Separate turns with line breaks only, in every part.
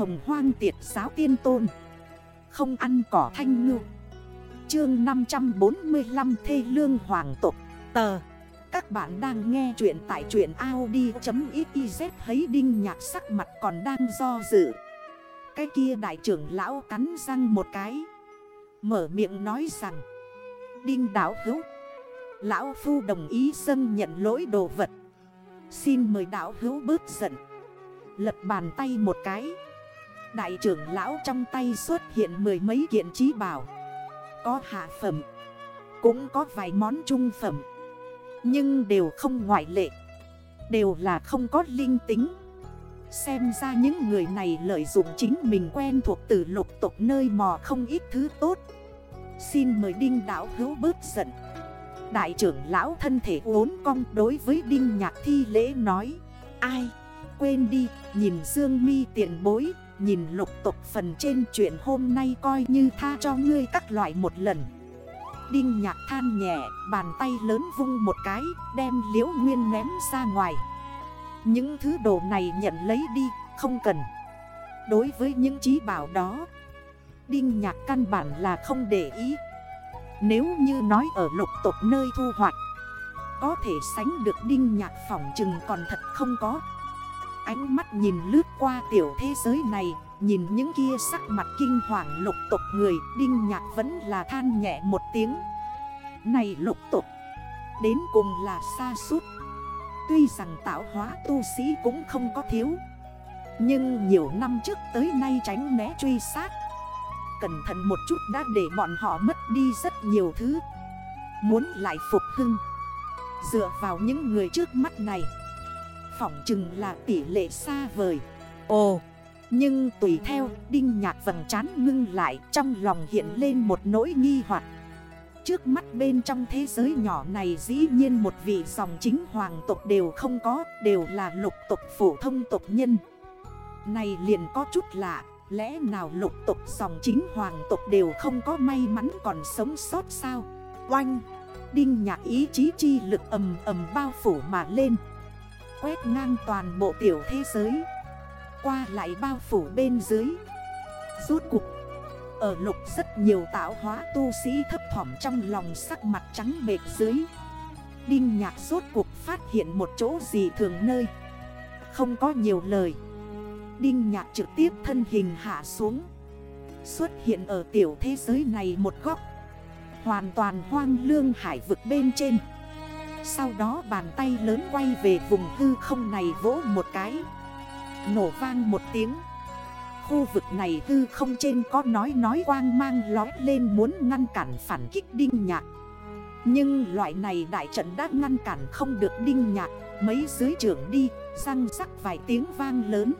hồng hoang tiệt giáo tiên tôn. Không ăn cỏ thanh ngư. Chương 545 Thê Lương Hoàng tục Tờ. Các bạn đang nghe chuyện tại truyện Audi.xyz Thấy đinh nhạc sắc mặt còn đang do dự. Cái kia đại trưởng lão cắn răng một cái. Mở miệng nói rằng. Đinh đảo hữu. Lão Phu đồng ý dâng nhận lỗi đồ vật. Xin mời đảo hữu bớt giận. Lật bàn tay một cái. Đại trưởng lão trong tay xuất hiện mười mấy kiện trí bảo. Có hạ phẩm Cũng có vài món trung phẩm. Nhưng đều không ngoại lệ Đều là không có linh tính. Xem ra những người này lợi dụng chính mình quen thuộc từ lục tục nơi mò không ít thứ tốt. Xin mời Đinh đảo hữu bớt giận. Đại trưởng lão thân thể uốn cong đối với Đinh Nhạc Thi lễ nói Ai? Quên đi, nhìn Dương mi tiện bối Nhìn lục tục phần trên chuyện hôm nay coi như tha cho ngươi các loại một lần. Đinh Nhạc than nhẹ, bàn tay lớn vung một cái Đem liễu nguyên ném ra ngoài. Những thứ đồ này nhận lấy đi, không cần. Đối với những trí bảo đó Đinh Nhạc căn bản là không để ý. Nếu như nói ở lục tục nơi thu hoạch Có thể sánh được đinh nhạc phỏng chừng còn thật không có. Ánh mắt nhìn lướt qua tiểu thế giới này, Nhìn những kia sắc mặt kinh hoàng lục tục người, Đinh nhạc vẫn là than nhẹ một tiếng. Này lục tục, Đến cùng là xa suốt Tuy rằng tạo hóa tu sĩ cũng không có thiếu, Nhưng nhiều năm trước tới nay tránh né truy sát. Cẩn thận một chút đã để bọn họ mất đi rất nhiều thứ. Muốn lại phục hưng, Dựa vào những người trước mắt này Phỏng chừng là tỷ lệ xa vời. Ồ, Nhưng tùy theo, Đinh nhạc vầng trán ngưng lại, Trong lòng hiện lên một nỗi nghi hoặc. Trước mắt bên trong thế giới nhỏ này dĩ nhiên một vị dòng chính hoàng tộc đều không có, Đều là lục tộc phổ thông tộc nhân. Này liền có chút lạ, Lẽ nào lục tục dòng chính hoàng tục đều không có may mắn còn sống sót sao? Oanh! Đinh nhạc ý chí chi lực ầm ầm bao phủ mà lên. Quét ngang toàn bộ tiểu thế giới. Qua lại bao phủ bên dưới. Rốt cục Ở lục rất nhiều tạo hóa tu sĩ thấp thỏm trong lòng sắc mặt trắng bệt dưới. Đinh nhạc rốt cuộc phát hiện một chỗ gì thường nơi. Không có nhiều lời. Đinh nhạc trực tiếp thân hình hạ xuống. Xuất hiện ở tiểu thế giới này một góc. Hoàn toàn hoang lương hải vực bên trên. Sau đó bàn tay lớn quay về vùng hư không này vỗ một cái. Nổ vang một tiếng. Khu vực này hư không trên có nói nói quang mang lói lên muốn ngăn cản phản kích đinh nhạc. Nhưng loại này đại trận đã ngăn cản không được đinh nhạc. Mấy dưới trưởng đi, răng rắc vài tiếng vang lớn.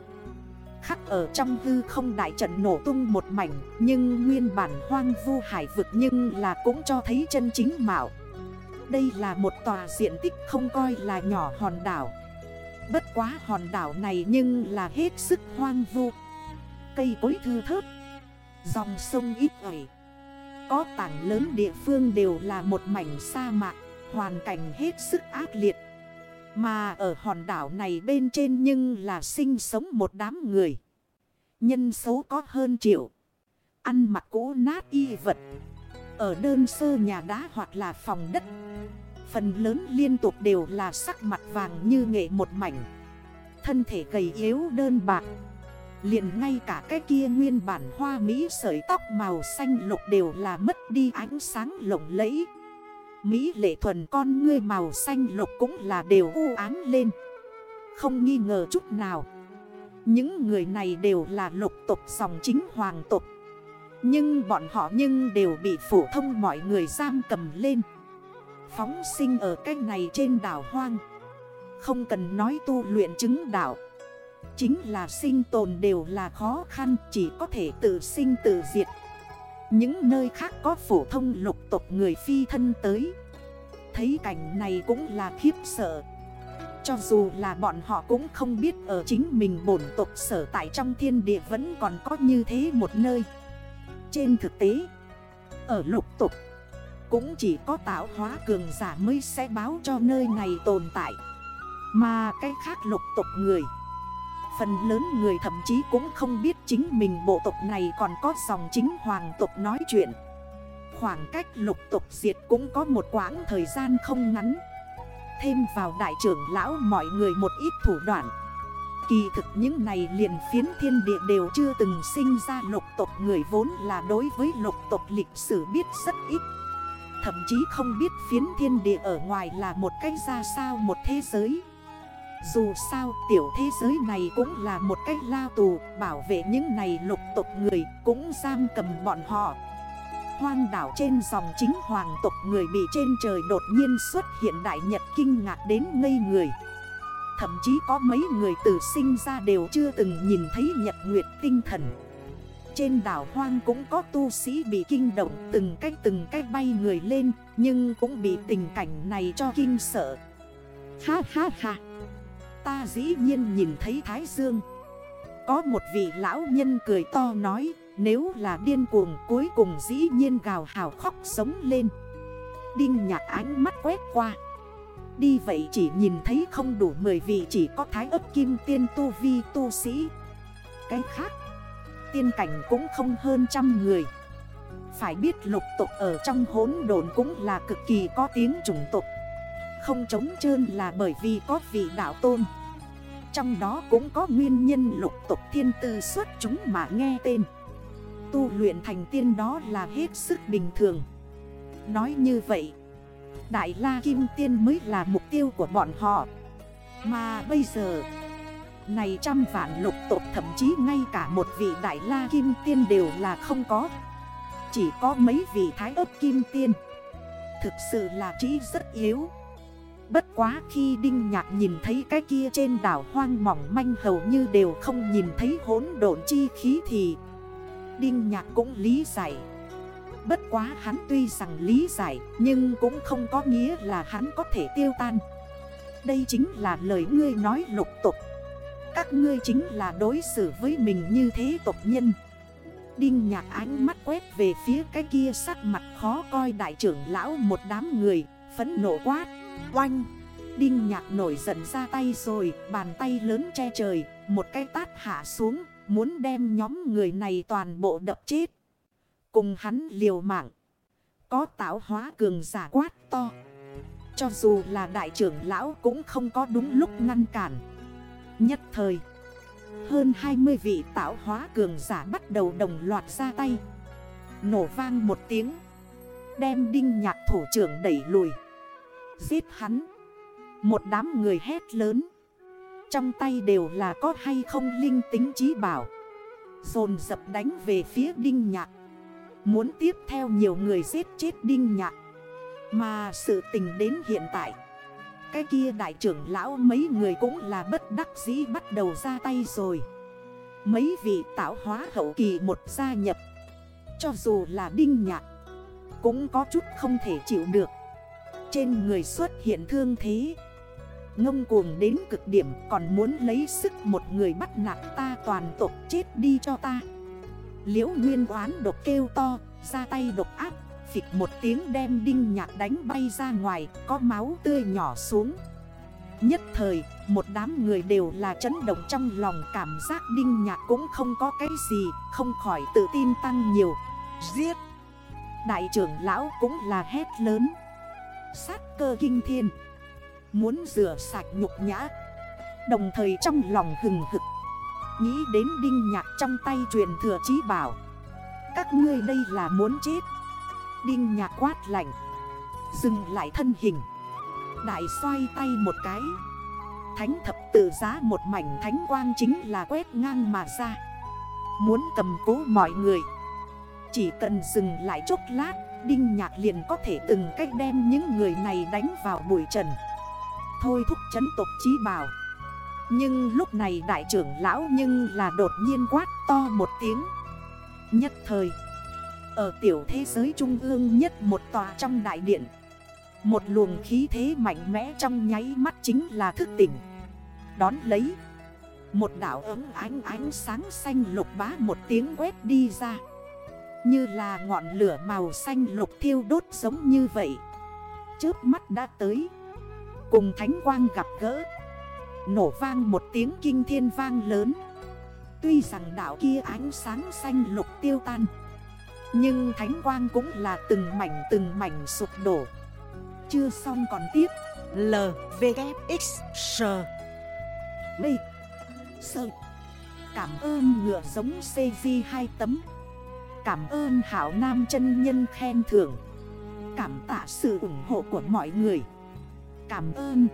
Khắc ở trong hư không đại trận nổ tung một mảnh, Nhưng nguyên bản hoang vu hải vực nhưng là cũng cho thấy chân chính mạo. Đây là một tòa diện tích không coi là nhỏ hòn đảo Bất quá hòn đảo này nhưng là hết sức hoang vu Cây cối thư thớt, Dòng sông ít ỏi Có tảng lớn địa phương đều là một mảnh sa mạc, Hoàn cảnh hết sức ác liệt mà ở hòn đảo này bên trên nhưng là sinh sống một đám người. Nhân số có hơn triệu. Ăn mặc cũ nát y vật. Ở đơn sơ nhà đá hoặc là phòng đất. Phần lớn liên tục đều là sắc mặt vàng như nghệ một mảnh. Thân thể gầy yếu đơn bạc. liền ngay cả cái kia nguyên bản hoa mỹ sợi tóc màu xanh lục đều là mất đi ánh sáng lộng lẫy. Mỹ lệ thuần con ngươi màu xanh lục cũng là đều u ám lên Không nghi ngờ chút nào Những người này đều là lục tục dòng chính hoàng tục nhưng bọn họ nhưng đều bị phổ thông mọi người giam cầm lên. Phóng sinh ở cách này trên đảo hoang. Không cần nói tu luyện chứng đảo Chính là sinh tồn đều là khó khăn, Chỉ có thể tự sinh tự diệt. Những nơi khác có phổ thông lục tộc người phi thân tới. Thấy cảnh này cũng là khiếp sợ. Cho dù là bọn họ cũng không biết ở chính mình bổn tộc sở tại trong thiên địa vẫn còn có như thế một nơi. Trên thực tế, Ở lục tục, Cũng chỉ có tạo hóa cường giả mới sẽ báo cho nơi này tồn tại. Mà cái khác lục tục người, Phần lớn người thậm chí cũng không biết chính mình bộ tộc này còn có dòng chính hoàng tộc nói chuyện. Khoảng cách lục tộc diệt cũng có một quãng thời gian không ngắn. Thêm vào đại trưởng lão mọi người một ít thủ đoạn. Kỳ thực những này liền phiến thiên địa đều chưa từng sinh ra lục tộc. Người vốn là đối với lục tộc lịch sử biết rất ít. Thậm chí không biết phiến thiên địa ở ngoài là một cách ra sao một thế giới. Dù sao, tiểu thế giới này cũng là một cách lao tù, Bảo vệ những này lục tộc người cũng giam cầm bọn họ. Hoang đảo trên dòng chính hoàng tộc người bị trên trời đột nhiên xuất hiện đại nhật kinh ngạc đến ngây người. Thậm chí có mấy người từ sinh ra đều chưa từng nhìn thấy nhật nguyệt tinh thần. Trên đảo hoang cũng có tu sĩ bị kinh động, từng cách từng cách bay người lên, Nhưng cũng bị tình cảnh này cho kinh sợ. Ha ha ha. Ta dĩ nhiên nhìn thấy Thái Dương. Có một vị lão nhân cười to nói, Nếu là điên cuồng, cuối cùng dĩ nhiên gào hào khóc sống lên. Đinh nhạc ánh mắt quét qua. Đi vậy chỉ nhìn thấy không đủ 10 vị chỉ có thái ấp kim tiên tu vi tu sĩ. Cái khác, Tiên cảnh cũng không hơn trăm người. Phải biết lục tục ở trong hốn đồn cũng là cực kỳ có tiếng chủng tục Không chống trơn là bởi vì có vị đạo tôn. Trong đó cũng có nguyên nhân lục tục thiên tư xuất chúng mà nghe tên. Tu luyện thành tiên đó là hết sức bình thường. Nói như vậy Đại La Kim Tiên mới là mục tiêu của bọn họ. Mà bây giờ, Này trăm vạn lục tộc thậm chí ngay cả một vị Đại La Kim Tiên đều là không có. Chỉ có mấy vị Thái ấp Kim Tiên. Thực sự là trí rất yếu. Bất quá khi Đinh Nhạc nhìn thấy cái kia trên đảo hoang mỏng manh hầu như đều không nhìn thấy hốn độn chi khí thì Đinh Nhạc cũng lý giải. Bất quá hắn tuy rằng lý giải, Nhưng cũng không có nghĩa là hắn có thể tiêu tan. Đây chính là lời ngươi nói lục tục. Các ngươi chính là đối xử với mình như thế tộc nhân. Đinh nhạc ánh mắt quét về phía cái kia sắc mặt khó coi đại trưởng lão một đám người Phấn nộ quát, Oanh! Đinh nhạc nổi giận ra tay rồi, Bàn tay lớn che trời, Một cái tát hạ xuống, Muốn đem nhóm người này toàn bộ đập chết. Cùng hắn liều mạng. Có tạo hóa cường giả quát to. Cho dù là đại trưởng lão cũng không có đúng lúc ngăn cản. Nhất thời. Hơn 20 vị tạo hóa cường giả bắt đầu đồng loạt ra tay. Nổ vang một tiếng. Đem đinh nhạc thủ trưởng đẩy lùi. Giết hắn. Một đám người hét lớn. Trong tay đều là có hay không linh tính trí bảo. Dồn dập đánh về phía đinh nhạc. Muốn tiếp theo nhiều người giết chết đinh nhạc. Mà sự tình đến hiện tại, Cái kia đại trưởng lão mấy người cũng là bất đắc dĩ bắt đầu ra tay rồi. Mấy vị tạo hóa hậu kỳ một gia nhập, Cho dù là đinh nhạc, Cũng có chút không thể chịu được. Trên người xuất hiện thương thế, Ngông cuồng đến cực điểm Còn muốn lấy sức một người bắt nạt ta toàn tộc chết đi cho ta. Liễu nguyên oán độc kêu to, Ra tay độc áp Phịch một tiếng đem đinh nhạc đánh bay ra ngoài, Có máu tươi nhỏ xuống. Nhất thời, Một đám người đều là chấn động trong lòng, Cảm giác đinh nhạc cũng không có cái gì, Không khỏi tự tin tăng nhiều. Giết! Đại trưởng lão cũng là hét lớn. Sát cơ kinh thiên. Muốn rửa sạch nhục nhã. Đồng thời trong lòng hừng hực Nghĩ đến đinh nhạc trong tay truyền thừa chí bảo. Các ngươi đây là muốn chết. Đinh nhạc quát lạnh. Dừng lại thân hình. Đại xoay tay một cái. Thánh thập tự giá một mảnh thánh quang chính là quét ngang mà ra. Muốn cầm cố mọi người. Chỉ cần dừng lại chốc lát, Đinh nhạc liền có thể từng cách đem những người này đánh vào bụi trần. Thôi thúc chấn tộc chí bảo nhưng lúc này đại trưởng lão nhưng là đột nhiên quát to một tiếng. Nhất thời, Ở tiểu thế giới trung ương nhất một tòa trong đại điện, Một luồng khí thế mạnh mẽ trong nháy mắt chính là thức tỉnh. Đón lấy, Một đảo ấm ánh ánh sáng xanh lục bá một tiếng quét đi ra. Như là ngọn lửa màu xanh lục thiêu đốt giống như vậy. Trước mắt đã tới. Cùng thánh quang gặp gỡ. Nổ vang một tiếng kinh thiên vang lớn. Tuy rằng đảo kia ánh sáng xanh lục tiêu tan Nhưng thánh quang cũng là từng mảnh từng mảnh sụp đổ. Chưa xong còn tiếp L, V, K, X, S B S. Cảm ơn ngựa giống CV 2 tấm. Cảm ơn Hảo Nam chân Nhân khen thưởng. Cảm tạ sự ủng hộ của mọi người. Cảm ơn.